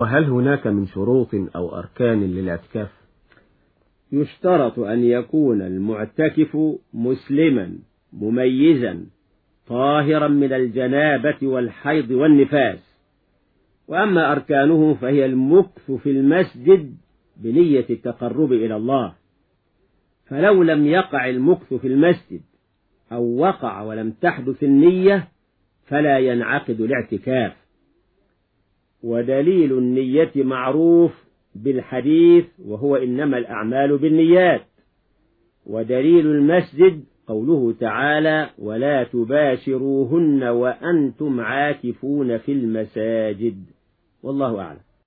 وهل هناك من شروط أو أركان للاعتكاف؟ يشترط أن يكون المعتكف مسلما مميزا طاهرا من الجنابة والحيض والنفاس. وأما أركانه فهي المكث في المسجد بنية التقرب إلى الله. فلو لم يقع المكث في المسجد أو وقع ولم تحدث النية فلا ينعقد الاعتكاف. ودليل النية معروف بالحديث وهو إنما الأعمال بالنيات. ودليل المسجد قوله تعالى ولا تباشروهن وأنتم عاكفون في المساجد. والله أعلم.